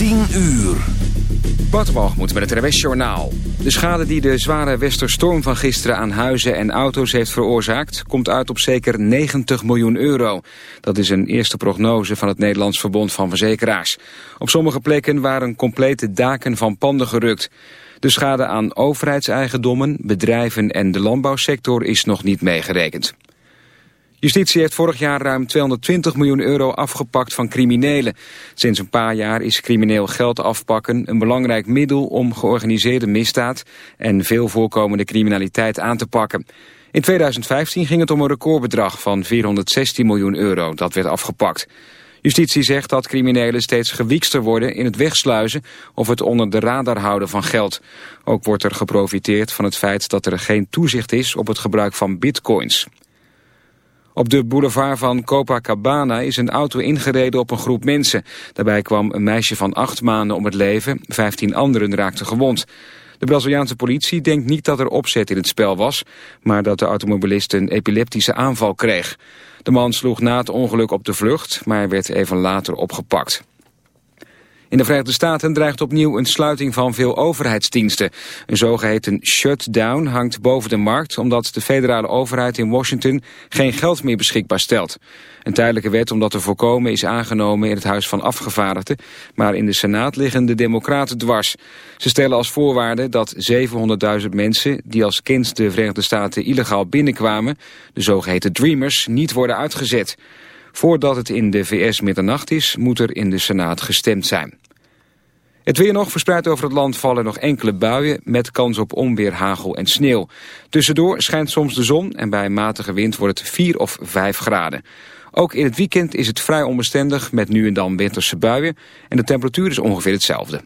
10 uur. moet met het RWS Journaal. De schade die de zware westerstorm van gisteren aan huizen en auto's heeft veroorzaakt... komt uit op zeker 90 miljoen euro. Dat is een eerste prognose van het Nederlands Verbond van Verzekeraars. Op sommige plekken waren complete daken van panden gerukt. De schade aan overheidseigendommen, bedrijven en de landbouwsector is nog niet meegerekend. Justitie heeft vorig jaar ruim 220 miljoen euro afgepakt van criminelen. Sinds een paar jaar is crimineel geld afpakken een belangrijk middel om georganiseerde misdaad en veel voorkomende criminaliteit aan te pakken. In 2015 ging het om een recordbedrag van 416 miljoen euro dat werd afgepakt. Justitie zegt dat criminelen steeds gewiekster worden in het wegsluizen of het onder de radar houden van geld. Ook wordt er geprofiteerd van het feit dat er geen toezicht is op het gebruik van bitcoins. Op de boulevard van Copacabana is een auto ingereden op een groep mensen. Daarbij kwam een meisje van acht maanden om het leven. Vijftien anderen raakten gewond. De Braziliaanse politie denkt niet dat er opzet in het spel was... maar dat de automobilist een epileptische aanval kreeg. De man sloeg na het ongeluk op de vlucht, maar werd even later opgepakt. In de Verenigde Staten dreigt opnieuw een sluiting van veel overheidsdiensten. Een zogeheten shutdown hangt boven de markt... omdat de federale overheid in Washington geen geld meer beschikbaar stelt. Een tijdelijke wet om dat te voorkomen is aangenomen in het Huis van Afgevaardigden... maar in de Senaat liggen de democraten dwars. Ze stellen als voorwaarde dat 700.000 mensen... die als kind de Verenigde Staten illegaal binnenkwamen... de zogeheten Dreamers, niet worden uitgezet... Voordat het in de VS middernacht is, moet er in de Senaat gestemd zijn. Het weer nog verspreid over het land vallen nog enkele buien... met kans op onweer, hagel en sneeuw. Tussendoor schijnt soms de zon en bij matige wind wordt het 4 of 5 graden. Ook in het weekend is het vrij onbestendig met nu en dan winterse buien... en de temperatuur is ongeveer hetzelfde.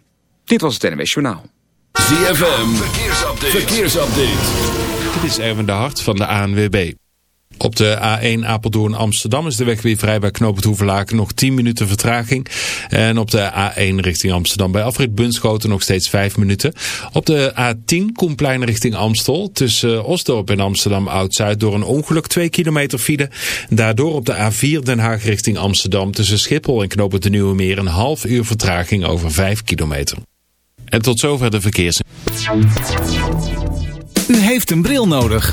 Dit was het NWS Journaal. ZFM, verkeersupdate. verkeersupdate. Dit is Erwin de Hart van de ANWB. Op de A1 Apeldoorn Amsterdam is de weg weer vrij bij Knoopend Hoevelaken. Nog 10 minuten vertraging. En op de A1 richting Amsterdam bij afrit Bunschoten nog steeds 5 minuten. Op de A10 Koenplein richting Amstel. Tussen Osdorp en Amsterdam Oud-Zuid door een ongeluk 2 kilometer file. Daardoor op de A4 Den Haag richting Amsterdam tussen Schiphol en Knoopend de Nieuwe Meer een half uur vertraging over 5 kilometer. En tot zover de verkeers. U heeft een bril nodig.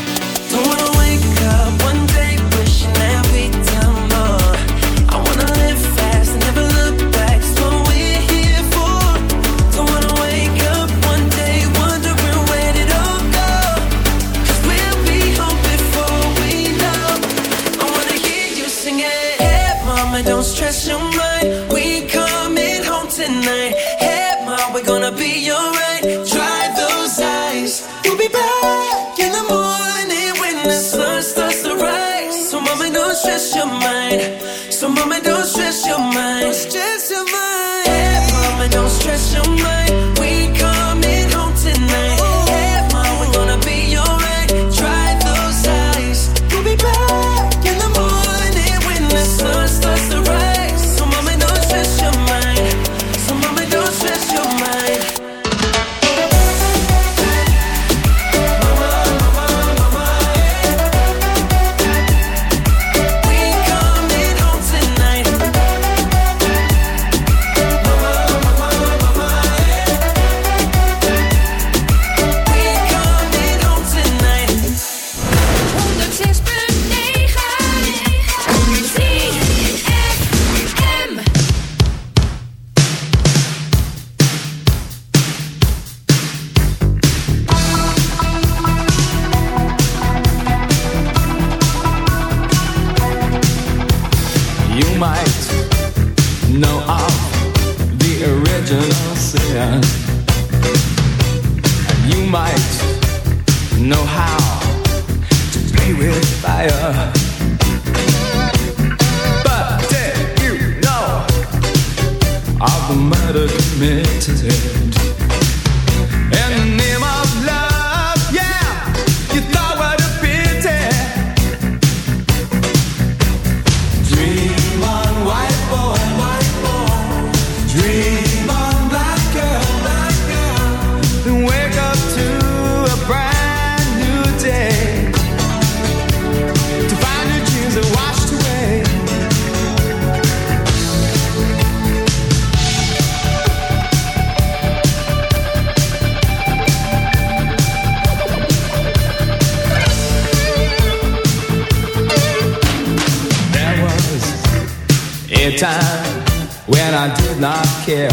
not care.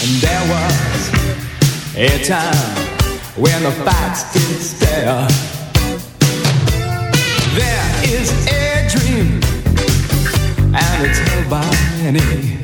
And there was a time when the facts didn't stare. There is a dream, and it's held by many.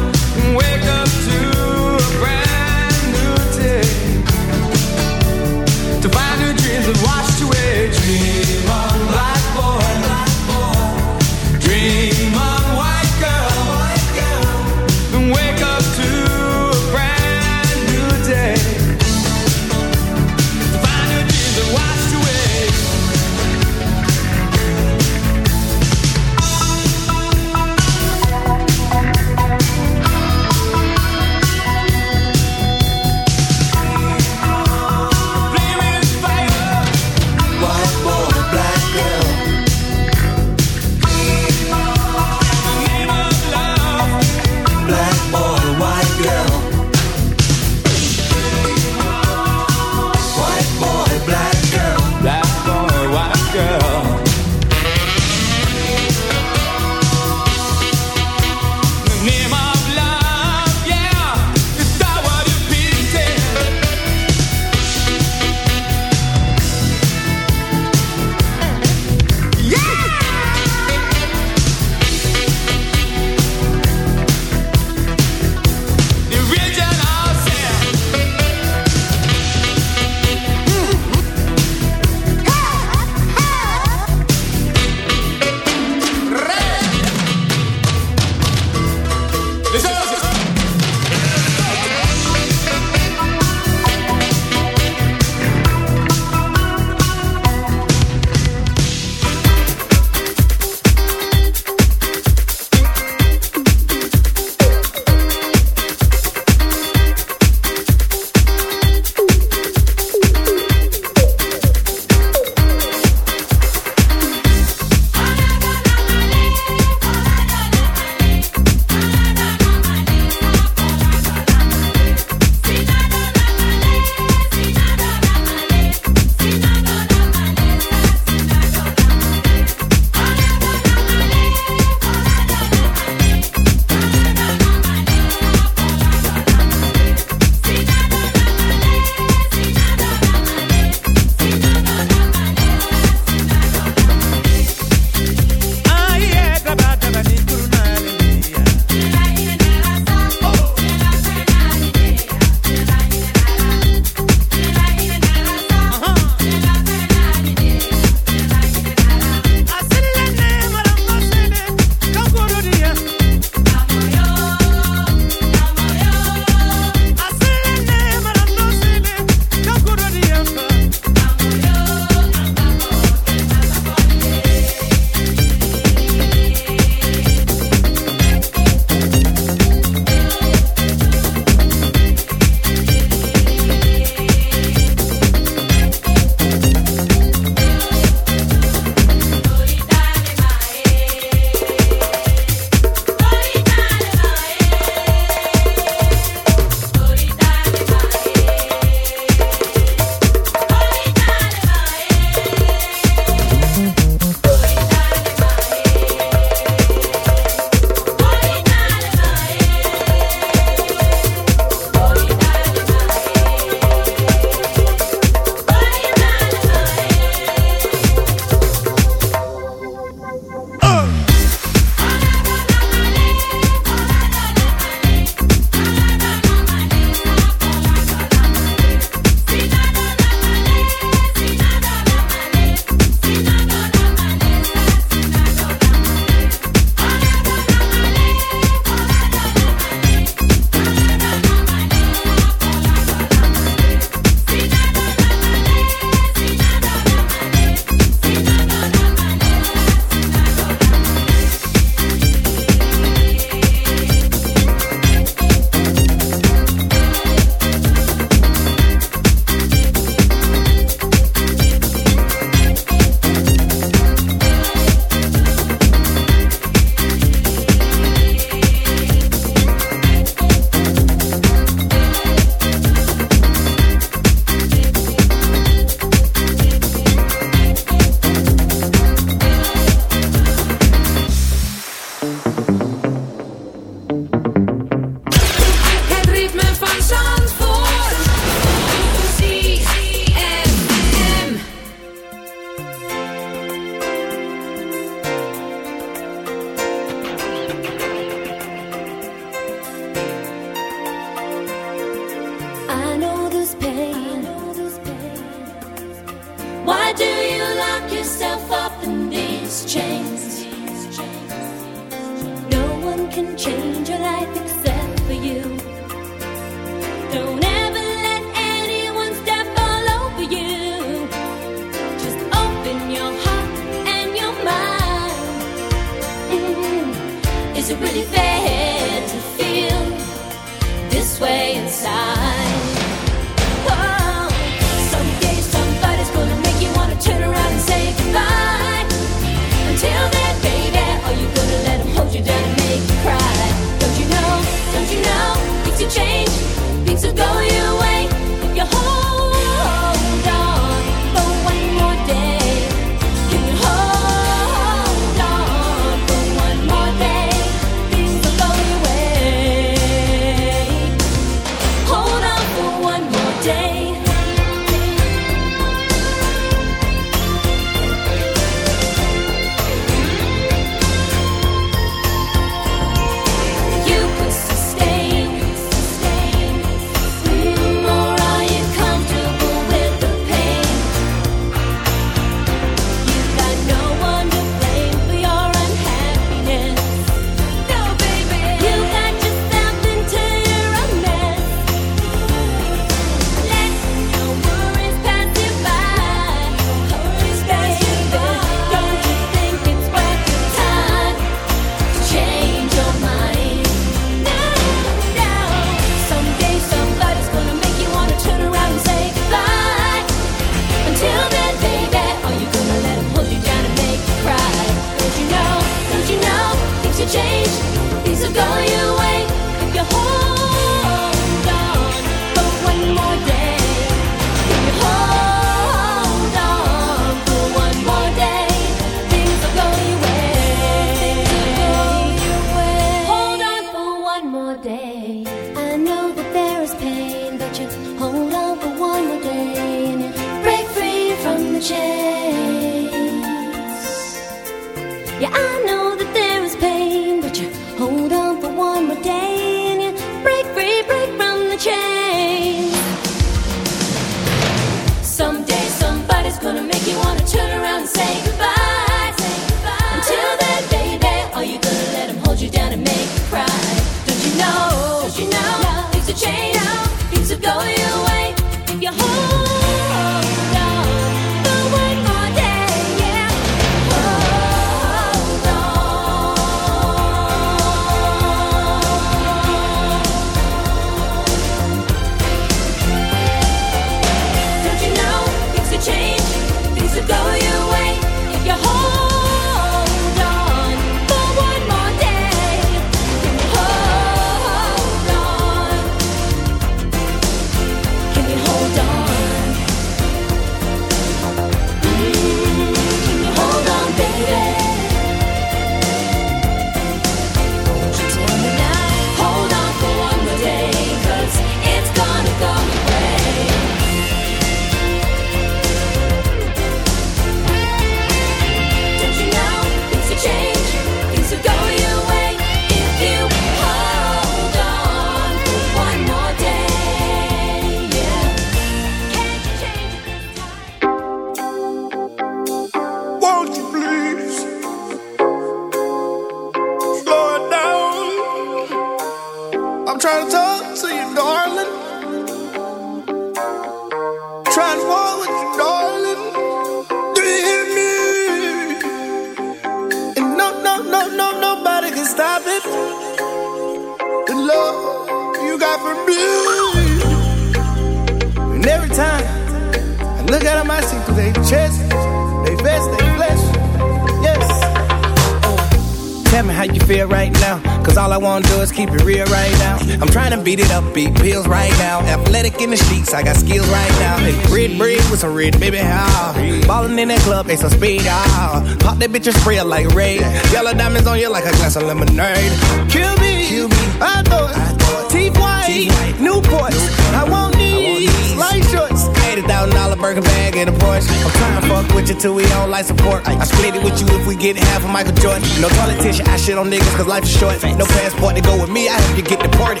a speed, ah. Pop that bitch and spray it like Ray. Yellow diamonds on you like a glass of lemonade. Kill me, Kill me. I thought, I thought. T-White, Newport. Newport. I want these, light shorts. $80,000 burger bag and a Porsche. I'm trying to fuck with you till we don't like support. I split it with you if we get half of Michael Jordan. No politician, I shit on niggas cause life is short. No passport to go with me, I hope you get deported.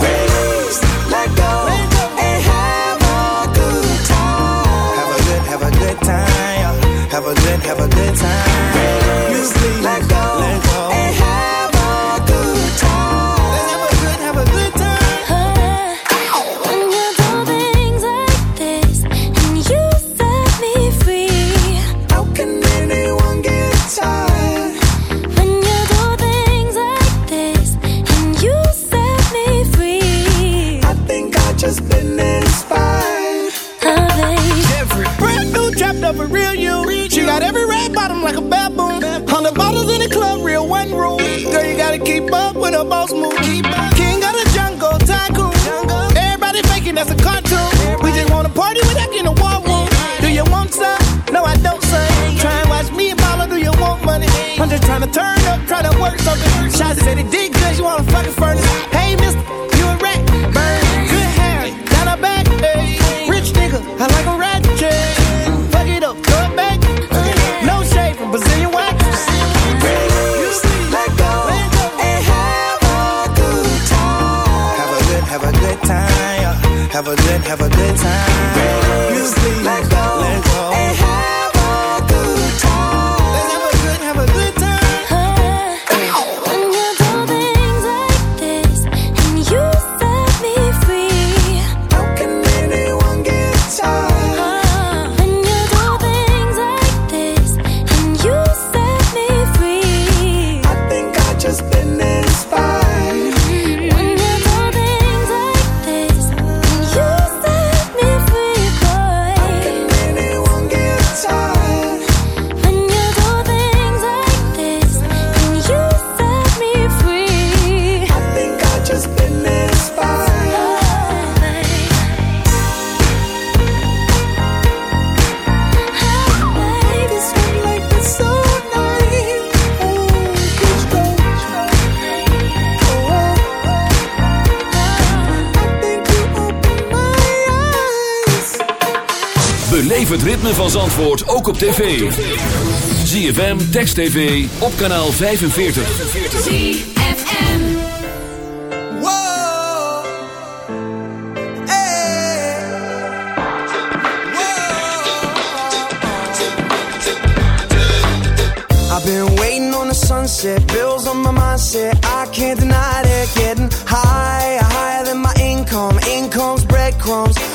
Please, let go. Het ritme van Zandvoort ook op tv. ZFM, Text TV, op kanaal 45. ZFM. Whoa. Hey. I've been waiting on the sunset, bills on my mindset. I can't deny it. Getting higher, higher than my income. Income's breadcrumbs.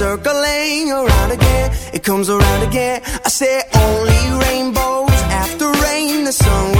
Circling around again. It comes around again. I say only rainbows after rain. The sun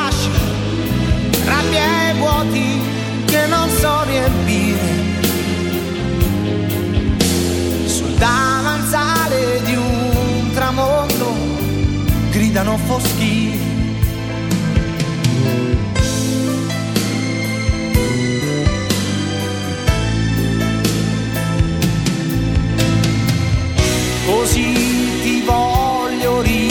vuoti che non so riempire. Sul davanzale di un tramonto gridano foschi. Così ti voglio ridere